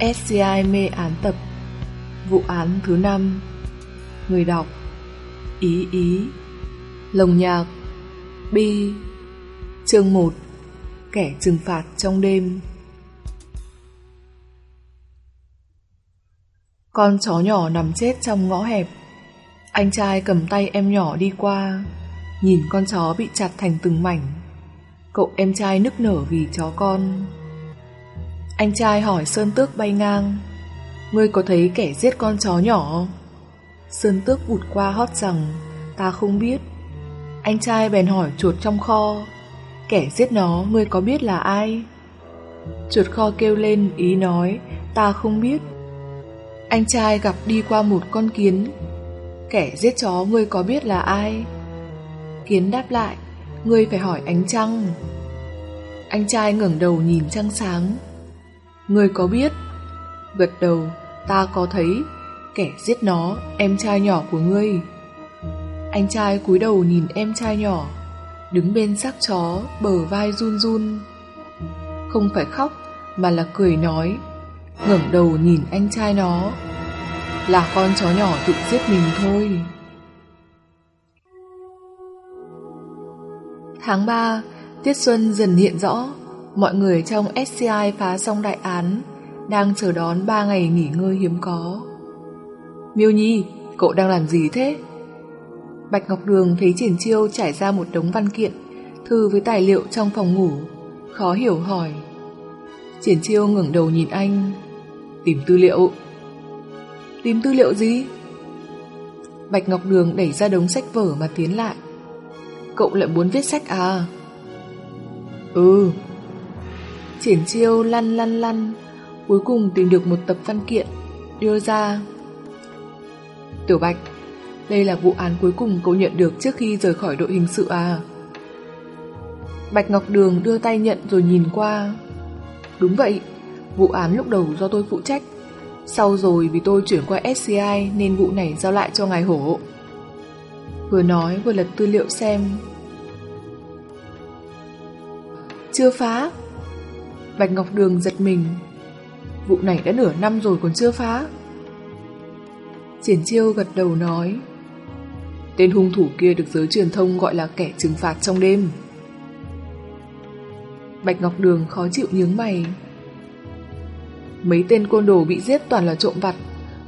SCI mê án tập. Vụ án thứ 5 Người đọc. Ý ý. Lồng nhạc. Bi Chương 1 Kẻ trừng phạt trong đêm. Con chó nhỏ nằm chết trong ngõ hẹp. Anh trai cầm tay em nhỏ đi qua. Nhìn con chó bị chặt thành từng mảnh. Cậu em trai nức nở vì chó con. Anh trai hỏi Sơn Tước bay ngang. Ngươi có thấy kẻ giết con chó nhỏ Sơn Tước vụt qua hót rằng, Ta không biết. Anh trai bèn hỏi chuột trong kho. Kẻ giết nó, ngươi có biết là ai? Chuột kho kêu lên ý nói, Ta không biết. Anh trai gặp đi qua một con kiến. Kẻ giết chó, ngươi có biết là ai? Kiến đáp lại, Ngươi phải hỏi ánh trăng. Anh trai ngẩng đầu nhìn trăng sáng. Người có biết? Gật đầu Ta có thấy. Kẻ giết nó Em trai nhỏ của ngươi. Anh trai cúi đầu nhìn em trai nhỏ Đứng bên xác chó Bờ vai run run. Không phải khóc Mà là cười nói ngẩng đầu nhìn anh trai nó. Là con chó nhỏ tự giết mình thôi. Tháng 3, tiết xuân dần hiện rõ, mọi người trong SCI phá xong đại án, đang chờ đón 3 ngày nghỉ ngơi hiếm có. Miêu Nhi, cậu đang làm gì thế? Bạch Ngọc Đường thấy Triển Chiêu trải ra một đống văn kiện, thư với tài liệu trong phòng ngủ, khó hiểu hỏi. Triển Chiêu ngẩng đầu nhìn anh, tìm tư liệu. Tìm tư liệu gì? Bạch Ngọc Đường đẩy ra đống sách vở mà tiến lại. Cậu lại muốn viết sách à? Ừ. Triển chiêu lăn lăn lăn, cuối cùng tìm được một tập văn kiện, đưa ra. Tiểu Bạch, đây là vụ án cuối cùng cậu nhận được trước khi rời khỏi đội hình sự à? Bạch Ngọc Đường đưa tay nhận rồi nhìn qua. Đúng vậy, vụ án lúc đầu do tôi phụ trách. Sau rồi vì tôi chuyển qua SCI nên vụ này giao lại cho ngài hổ. Vừa nói vừa lật tư liệu xem Chưa phá Bạch Ngọc Đường giật mình. Vụ này đã nửa năm rồi còn chưa phá. Triển chiêu gật đầu nói, Tên hung thủ kia được giới truyền thông gọi là kẻ trừng phạt trong đêm. Bạch Ngọc Đường khó chịu nhướng mày. Mấy tên côn đồ bị giết toàn là trộm vặt,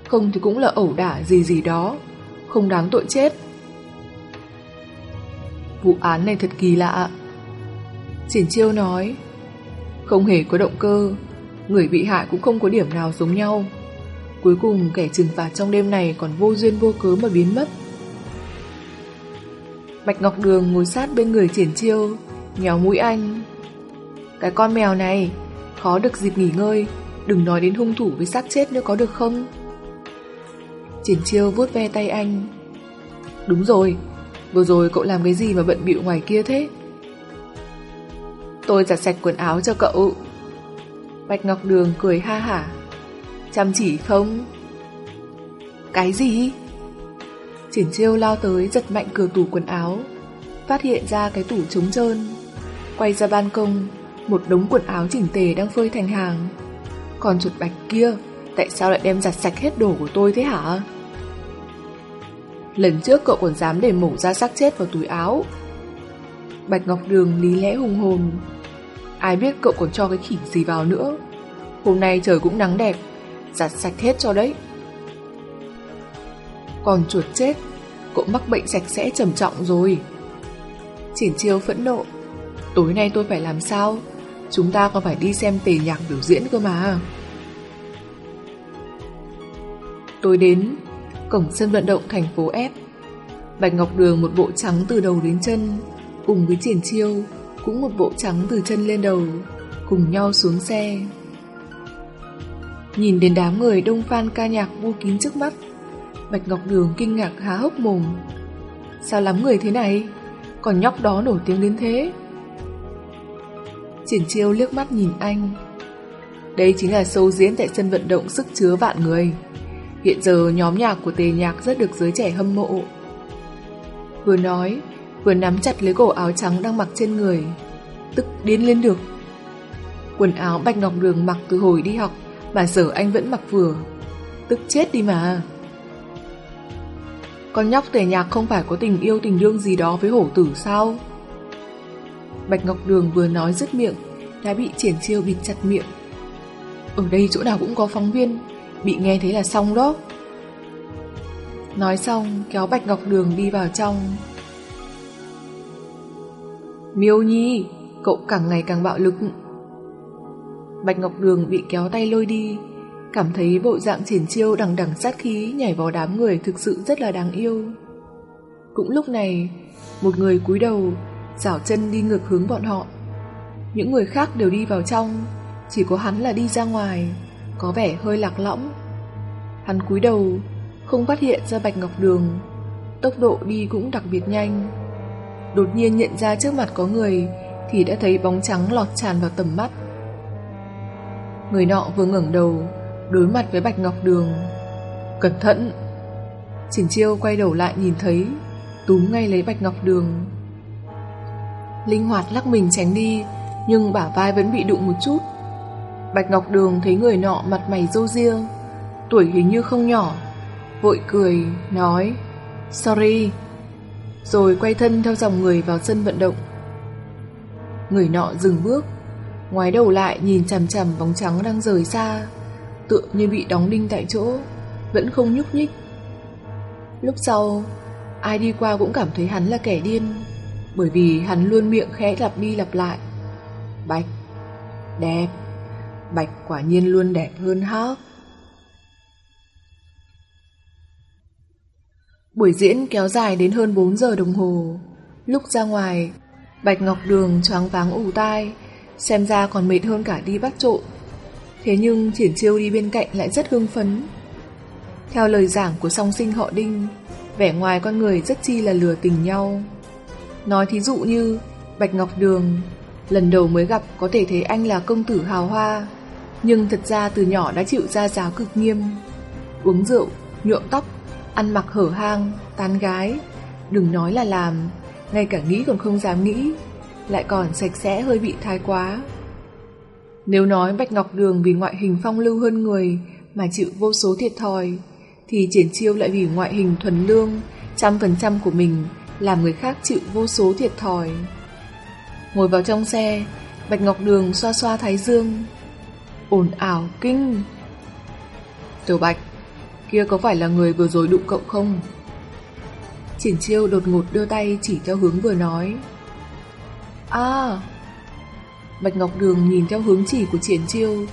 Không thì cũng là ẩu đả gì gì đó, Không đáng tội chết. Vụ án này thật kỳ lạ Triển chiêu nói không hề có động cơ. Người bị hại cũng không có điểm nào giống nhau. Cuối cùng, kẻ trừng phạt trong đêm này Còn vô duyên vô cớ mà biến mất. Bạch Ngọc Đường ngồi sát bên người triển chiêu Nhéo mũi anh. Cái con mèo này, Khó được dịp nghỉ ngơi, Đừng nói đến hung thủ với xác chết nữa có được không? Triển chiêu vuốt ve tay anh. Đúng rồi, Vừa rồi cậu làm cái gì mà bận bịu ngoài kia thế? Tôi giặt sạch quần áo cho cậu. Bạch Ngọc Đường cười ha hả. Chăm chỉ không? Cái gì? Triển chiêu lao tới giật mạnh cửa tủ quần áo, phát hiện ra cái tủ trống trơn. Quay ra ban công, một đống quần áo chỉnh tề đang phơi thành hàng. Còn chuột bạch kia, tại sao lại đem giặt sạch hết đồ của tôi thế hả? Lần trước cậu còn dám để mổ ra xác chết vào túi áo Bạch Ngọc Đường lý lẽ hùng hồn Ai biết cậu còn cho cái khỉ gì vào nữa. Hôm nay trời cũng nắng đẹp Giặt sạch hết cho đấy. Còn chuột chết Cậu mắc bệnh sạch sẽ trầm trọng rồi. Triển chiêu phẫn nộ Tối nay tôi phải làm sao? Chúng ta còn phải đi xem tề nhạc biểu diễn cơ mà. Tôi đến cổng sân vận động thành phố F. Bạch Ngọc Đường một bộ trắng từ đầu đến chân, cùng với triển chiêu, cũng một bộ trắng từ chân lên đầu, cùng nhau xuống xe. Nhìn đến đám người đông phan ca nhạc vô kín trước mắt, Bạch Ngọc Đường kinh ngạc há hốc mồm. Sao lắm người thế này? Còn nhóc đó nổi tiếng đến thế? Triển chiêu liếc mắt nhìn anh. Đây chính là show diễn tại sân vận động sức chứa vạn người. Hiện giờ nhóm nhạc của tề nhạc rất được giới trẻ hâm mộ. Vừa nói, vừa nắm chặt lấy cổ áo trắng đang mặc trên người. Tức điên lên được. Quần áo Bạch Ngọc Đường mặc từ hồi đi học Mà giờ anh vẫn mặc vừa. Tức chết đi mà. Con nhóc tề nhạc không phải có tình yêu tình đương gì đó với hổ tử sao? Bạch Ngọc Đường vừa nói dứt miệng, Đã bị triển chiêu bịt chặt miệng. Ở đây chỗ nào cũng có phóng viên, Bị nghe thấy là xong đó. Nói xong, kéo Bạch Ngọc Đường đi vào trong. Miêu Nhi, Cậu càng ngày càng bạo lực. Bạch Ngọc Đường bị kéo tay lôi đi, Cảm thấy bộ dạng triển chiêu đằng đằng sát khí Nhảy vào đám người thực sự rất là đáng yêu. Cũng lúc này, Một người cúi đầu Giảo chân đi ngược hướng bọn họ. Những người khác đều đi vào trong, Chỉ có hắn là đi ra ngoài, Có vẻ hơi lạc lõng. Hắn cúi đầu, Không phát hiện ra Bạch Ngọc Đường. Tốc độ đi cũng đặc biệt nhanh. Đột nhiên nhận ra trước mặt có người, Thì đã thấy bóng trắng lọt tràn vào tầm mắt. Người nọ vừa ngẩng đầu, Đối mặt với Bạch Ngọc Đường. Cẩn thận! Triển chiêu quay đầu lại nhìn thấy, Túm ngay lấy Bạch Ngọc Đường. Linh hoạt lắc mình tránh đi, Nhưng bả vai vẫn bị đụng một chút. Bạch Ngọc Đường thấy người nọ mặt mày râu ria, Tuổi hình như không nhỏ, Vội cười, Nói, Sorry. Rồi quay thân theo dòng người vào sân vận động. Người nọ dừng bước, Ngoái đầu lại nhìn chằm chằm bóng trắng đang rời xa, Tựa như bị đóng đinh tại chỗ, Vẫn không nhúc nhích. Lúc sau, Ai đi qua cũng cảm thấy hắn là kẻ điên, Bởi vì hắn luôn miệng khẽ lặp đi lặp lại. Bạch, Đẹp. Bạch quả nhiên luôn đẹp hơn Hawk Buổi diễn kéo dài đến hơn 4 giờ đồng hồ. Lúc ra ngoài Bạch Ngọc Đường choáng váng ủ tai Xem ra còn mệt hơn cả đi bắt trộm. Thế nhưng triển chiêu đi bên cạnh lại rất hưng phấn. Theo lời giảng của song sinh họ Đinh Vẻ ngoài con người rất chi là lừa tình nhau. Nói thí dụ như Bạch Ngọc Đường Lần đầu mới gặp có thể thấy anh là công tử hào hoa Nhưng thật ra từ nhỏ đã chịu ra giáo cực nghiêm. Uống rượu, nhuộm tóc Ăn mặc hở hang, tán gái Đừng nói là làm Ngay cả nghĩ còn không dám nghĩ lại còn sạch sẽ hơi bị thái quá. Nếu nói Bạch Ngọc Đường vì ngoại hình phong lưu hơn người mà chịu vô số thiệt thòi, thì triển chiêu lại vì ngoại hình thuần lương, trăm phần trăm của mình làm người khác chịu vô số thiệt thòi. Ngồi vào trong xe, Bạch Ngọc Đường xoa xoa thái dương. ồn ảo kinh. Tiểu Bạch, kia có phải là người vừa rồi đụng cậu không? Triển chiêu đột ngột đưa tay chỉ theo hướng vừa nói. À! Bạch Ngọc Đường nhìn theo hướng chỉ của triển chiêu.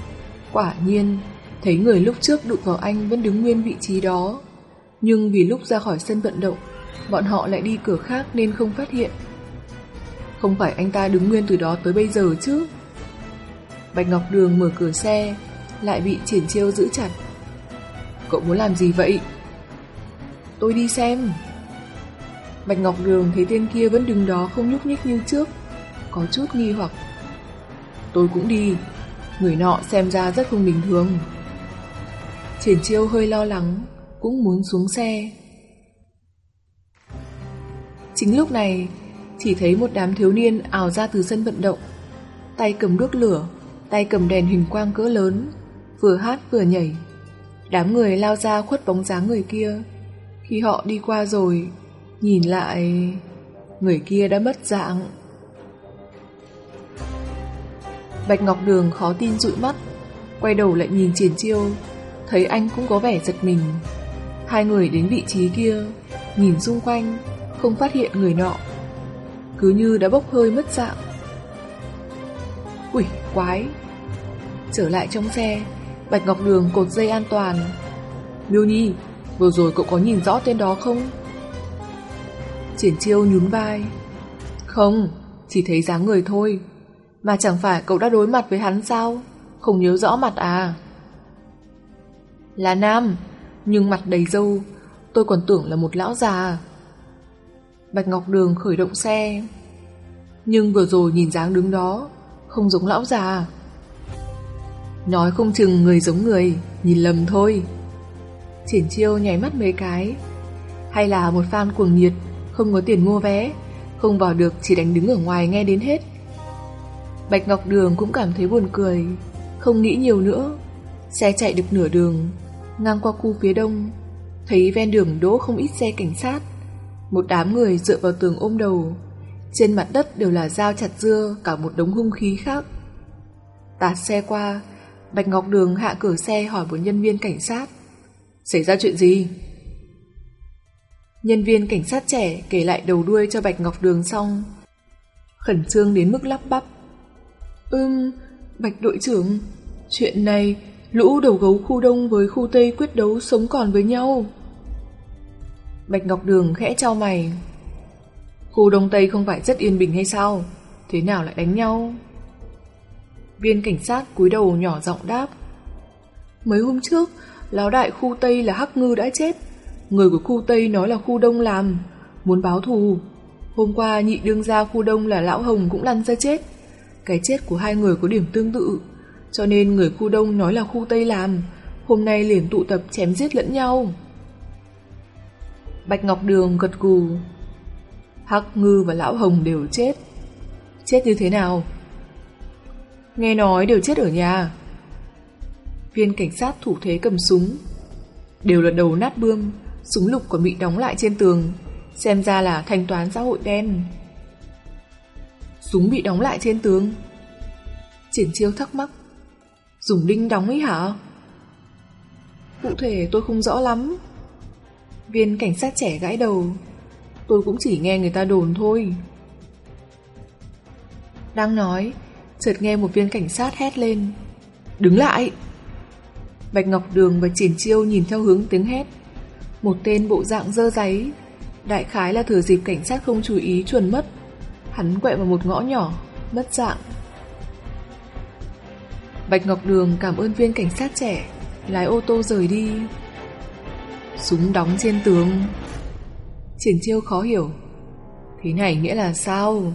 Quả nhiên, Thấy người lúc trước đụng vào anh vẫn đứng nguyên vị trí đó. Nhưng vì lúc ra khỏi sân vận động, Bọn họ lại đi cửa khác nên không phát hiện. Không phải anh ta đứng nguyên từ đó tới bây giờ chứ? Bạch Ngọc Đường mở cửa xe, Lại bị triển chiêu giữ chặt. Cậu muốn làm gì vậy? Tôi đi xem Bạch Ngọc Đường thấy tên kia vẫn đứng đó không nhúc nhích như trước có chút nghi hoặc. Tôi cũng đi, người nọ xem ra rất không bình thường. Triển chiêu hơi lo lắng, cũng muốn xuống xe. Chính lúc này, chỉ thấy một đám thiếu niên ảo ra từ sân vận động. Tay cầm đuốc lửa, tay cầm đèn hình quang cỡ lớn, vừa hát vừa nhảy. Đám người lao ra khuất bóng dáng người kia. Khi họ đi qua rồi, nhìn lại... Người kia đã mất dạng. Bạch Ngọc Đường khó tin dụi mắt Quay đầu lại nhìn triển chiêu Thấy anh cũng có vẻ giật mình. Hai người đến vị trí kia Nhìn xung quanh Không phát hiện người nọ. Cứ như đã bốc hơi mất dạng. Quỷ quái! Trở lại trong xe. Bạch Ngọc Đường cột dây an toàn. Miêu Nhi, Vừa rồi cậu có nhìn rõ tên đó không? Triển chiêu nhún vai. Không, Chỉ thấy dáng người thôi. Mà chẳng phải cậu đã đối mặt với hắn sao? Không nhớ rõ mặt à? Là nam, Nhưng mặt đầy dâu Tôi còn tưởng là một lão già. Bạch Ngọc Đường khởi động xe. Nhưng vừa rồi nhìn dáng đứng đó, Không giống lão già. Nói không chừng người giống người Nhìn lầm thôi Triển chiêu nhảy mắt mấy cái Hay là một fan cuồng nhiệt Không có tiền mua vé Không vào được chỉ đánh đứng ở ngoài nghe đến hết Bạch Ngọc Đường cũng cảm thấy buồn cười Không nghĩ nhiều nữa Xe chạy được nửa đường, ngang qua khu phía đông, thấy ven đường đỗ không ít xe cảnh sát. Một đám người dựa vào tường ôm đầu, trên mặt đất đều là dao chặt dưa cả một đống hung khí khác. Tạt xe qua, Bạch Ngọc Đường hạ cửa xe hỏi một nhân viên cảnh sát. Xảy ra chuyện gì? Nhân viên cảnh sát trẻ kể lại đầu đuôi cho Bạch Ngọc Đường xong. Khẩn trương đến mức lắp bắp. Ừm, Bạch đội trưởng, chuyện này lũ đầu gấu khu đông với khu tây quyết đấu sống còn với nhau. Bạch Ngọc Đường khẽ trao mày. Khu đông tây không phải rất yên bình hay sao? Thế nào lại đánh nhau? Viên cảnh sát cúi đầu nhỏ giọng đáp. Mấy hôm trước, lão đại khu tây là Hắc Ngư đã chết. Người của khu tây nói là khu đông làm, muốn báo thù. Hôm qua nhị đương gia khu đông là lão Hồng cũng lăn ra chết. Cái chết của hai người có điểm tương tự, cho nên người khu đông nói là khu tây làm, hôm nay liền tụ tập chém giết lẫn nhau. Bạch Ngọc Đường gật gù. Hắc Ngư và lão Hồng đều chết. Chết như thế nào? Nghe nói đều chết ở nhà. Viên cảnh sát thủ thế cầm súng. Đều là đầu nát bươm, súng lục còn bị đóng lại trên tường, xem ra là thanh toán xã hội đen. Súng bị đóng lại trên tường. Triển chiêu thắc mắc. Dùng đinh đóng ấy hả? Cụ thể tôi không rõ lắm. Viên cảnh sát trẻ gãi đầu. Tôi cũng chỉ nghe người ta đồn thôi. Đang nói, chợt nghe một viên cảnh sát hét lên. Đứng lại! Bạch Ngọc Đường và Triển Chiêu nhìn theo hướng tiếng hét. Một tên bộ dạng dơ giấy, đại khái là thừa dịp cảnh sát không chú ý chuẩn mất. Hắn quẹ vào một ngõ nhỏ, mất dạng. Bạch Ngọc Đường cảm ơn viên cảnh sát trẻ, lái ô tô rời đi. Súng đóng trên tường. Triển Chiêu khó hiểu. Thế này nghĩa là sao?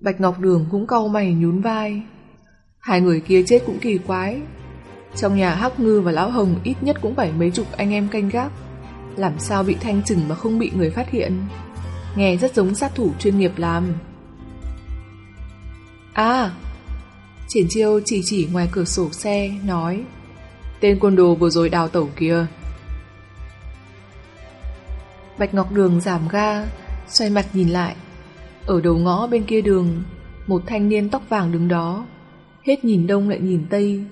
Bạch Ngọc Đường cũng cau mày nhún vai. Hai người kia chết cũng kỳ quái. Trong nhà Hắc Ngư và Lão Hồng ít nhất cũng phải mấy chục anh em canh gác. Làm sao bị thanh trừng mà không bị người phát hiện? Nghe rất giống sát thủ chuyên nghiệp làm. À! Triển chiêu chỉ chỉ ngoài cửa sổ xe, nói Tên quân đồ vừa rồi đào tẩu kia. Bạch Ngọc Đường giảm ga, xoay mặt nhìn lại. Ở đầu ngõ bên kia đường, một thanh niên tóc vàng đứng đó, hết nhìn đông lại nhìn tây,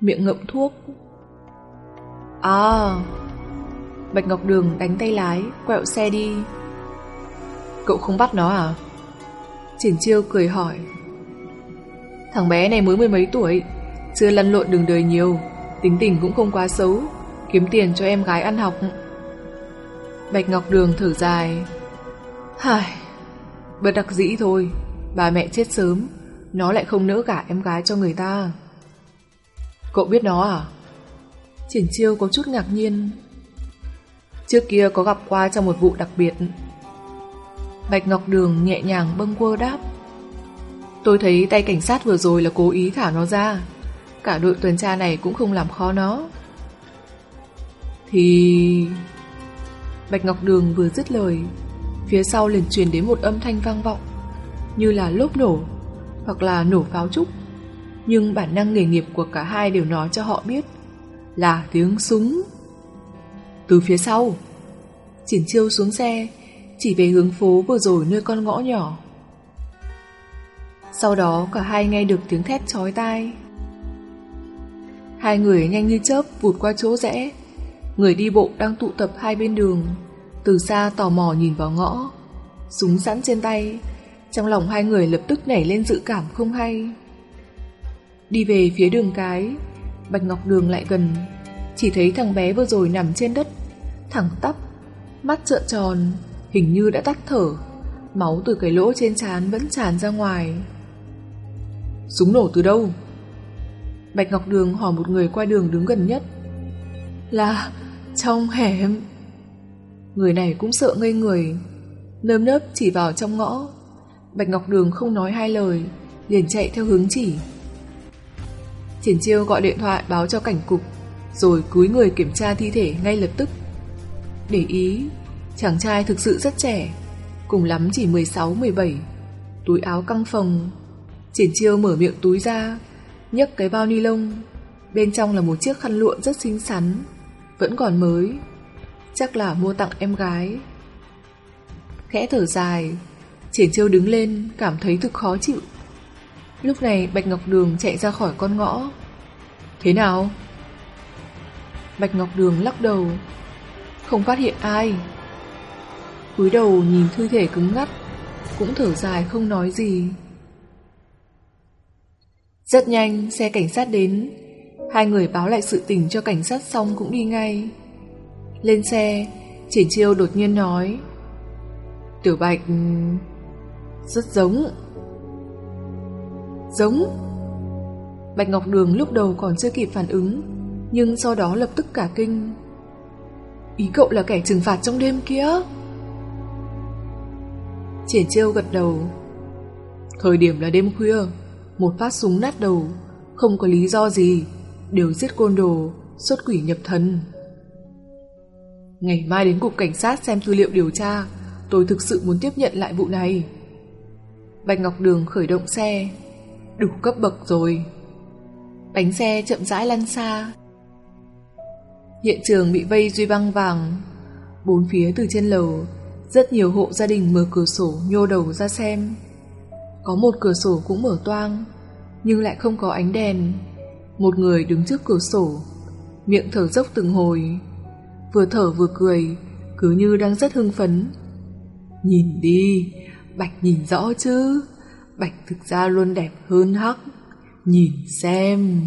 miệng ngậm thuốc. À, Bạch Ngọc Đường đánh tay lái, quẹo xe đi. Cậu không bắt nó à? Triển chiêu cười hỏi. Thằng bé này mới mười mấy tuổi, chưa lăn lộn đường đời nhiều, tính tình cũng không quá xấu, kiếm tiền cho em gái ăn học. Bạch Ngọc Đường thở dài. Hài, bất đặc dĩ thôi, bà mẹ chết sớm, nó lại không nỡ gả em gái cho người ta. Cậu biết nó à? Triển chiêu có chút ngạc nhiên. Trước kia có gặp qua trong một vụ đặc biệt. Bạch Ngọc Đường nhẹ nhàng bâng quơ đáp. Tôi thấy tay cảnh sát vừa rồi là cố ý thả nó ra. Cả đội tuần tra này cũng không làm khó nó. Thì... Bạch Ngọc Đường vừa dứt lời, phía sau liền truyền đến một âm thanh vang vọng, như là lốp nổ, hoặc là nổ pháo trúc. Nhưng bản năng nghề nghiệp của cả hai đều nói cho họ biết là tiếng súng. Từ phía sau, Triển chiêu xuống xe, chỉ về hướng phố vừa rồi nơi con ngõ nhỏ. Sau đó cả hai nghe được tiếng thét chói tai. Hai người nhanh như chớp vụt qua chỗ rẽ. Người đi bộ đang tụ tập hai bên đường, từ xa tò mò nhìn vào ngõ. Súng sẵn trên tay, trong lòng hai người lập tức nảy lên dự cảm không hay. Đi về phía đường cái, Bạch Ngọc Đường lại gần, chỉ thấy thằng bé vừa rồi nằm trên đất, thẳng tắp, mắt trợn tròn, hình như đã tắt thở, máu từ cái lỗ trên trán vẫn tràn ra ngoài. Súng nổ từ đâu? Bạch Ngọc Đường hỏi một người qua đường đứng gần nhất. Là trong hẻm. Người này cũng sợ ngây người, nơm nớp chỉ vào trong ngõ. Bạch Ngọc Đường không nói hai lời, liền chạy theo hướng chỉ. Triển Chiêu gọi điện thoại báo cho cảnh cục, rồi cúi người kiểm tra thi thể ngay lập tức. Để ý, chàng trai thực sự rất trẻ, cùng lắm chỉ 16-17, túi áo căng phồng. Triển Chiêu mở miệng túi ra, nhấc cái bao ni lông, Bên trong là một chiếc khăn lụa rất xinh xắn, vẫn còn mới. Chắc là mua tặng em gái. Khẽ thở dài, Triển Chiêu đứng lên, cảm thấy thực khó chịu. Lúc này Bạch Ngọc Đường chạy ra khỏi con ngõ. Thế nào? Bạch Ngọc Đường lắc đầu, không phát hiện ai. cúi đầu nhìn thư thể cứng ngắt, cũng thở dài không nói gì. Rất nhanh, xe cảnh sát đến. Hai người báo lại sự tình cho cảnh sát xong cũng đi ngay. Lên xe, Triển Chiêu đột nhiên nói Tiểu Bạch rất giống. Giống? Bạch Ngọc Đường lúc đầu còn chưa kịp phản ứng, nhưng sau đó lập tức cả kinh. Ý cậu là kẻ trừng phạt trong đêm kia? Triển chiêu gật đầu. Thời điểm là đêm khuya, một phát súng nát đầu, không có lý do gì, đều giết côn đồ, xuất quỷ nhập thần. Ngày mai đến cục cảnh sát xem tư liệu điều tra, tôi thực sự muốn tiếp nhận lại vụ này. Bạch Ngọc Đường khởi động xe, đủ cấp bậc rồi. Bánh xe chậm rãi lăn xa. Hiện trường bị vây duy băng vàng, bốn phía từ trên lầu, rất nhiều hộ gia đình mở cửa sổ nhô đầu ra xem. Có một cửa sổ cũng mở toang, nhưng lại không có ánh đèn. Một người đứng trước cửa sổ, miệng thở dốc từng hồi, vừa thở vừa cười, cứ như đang rất hưng phấn. Nhìn đi, Bạch nhìn rõ chứ? Bạch thực ra luôn đẹp hơn Hắc. Nhìn xem.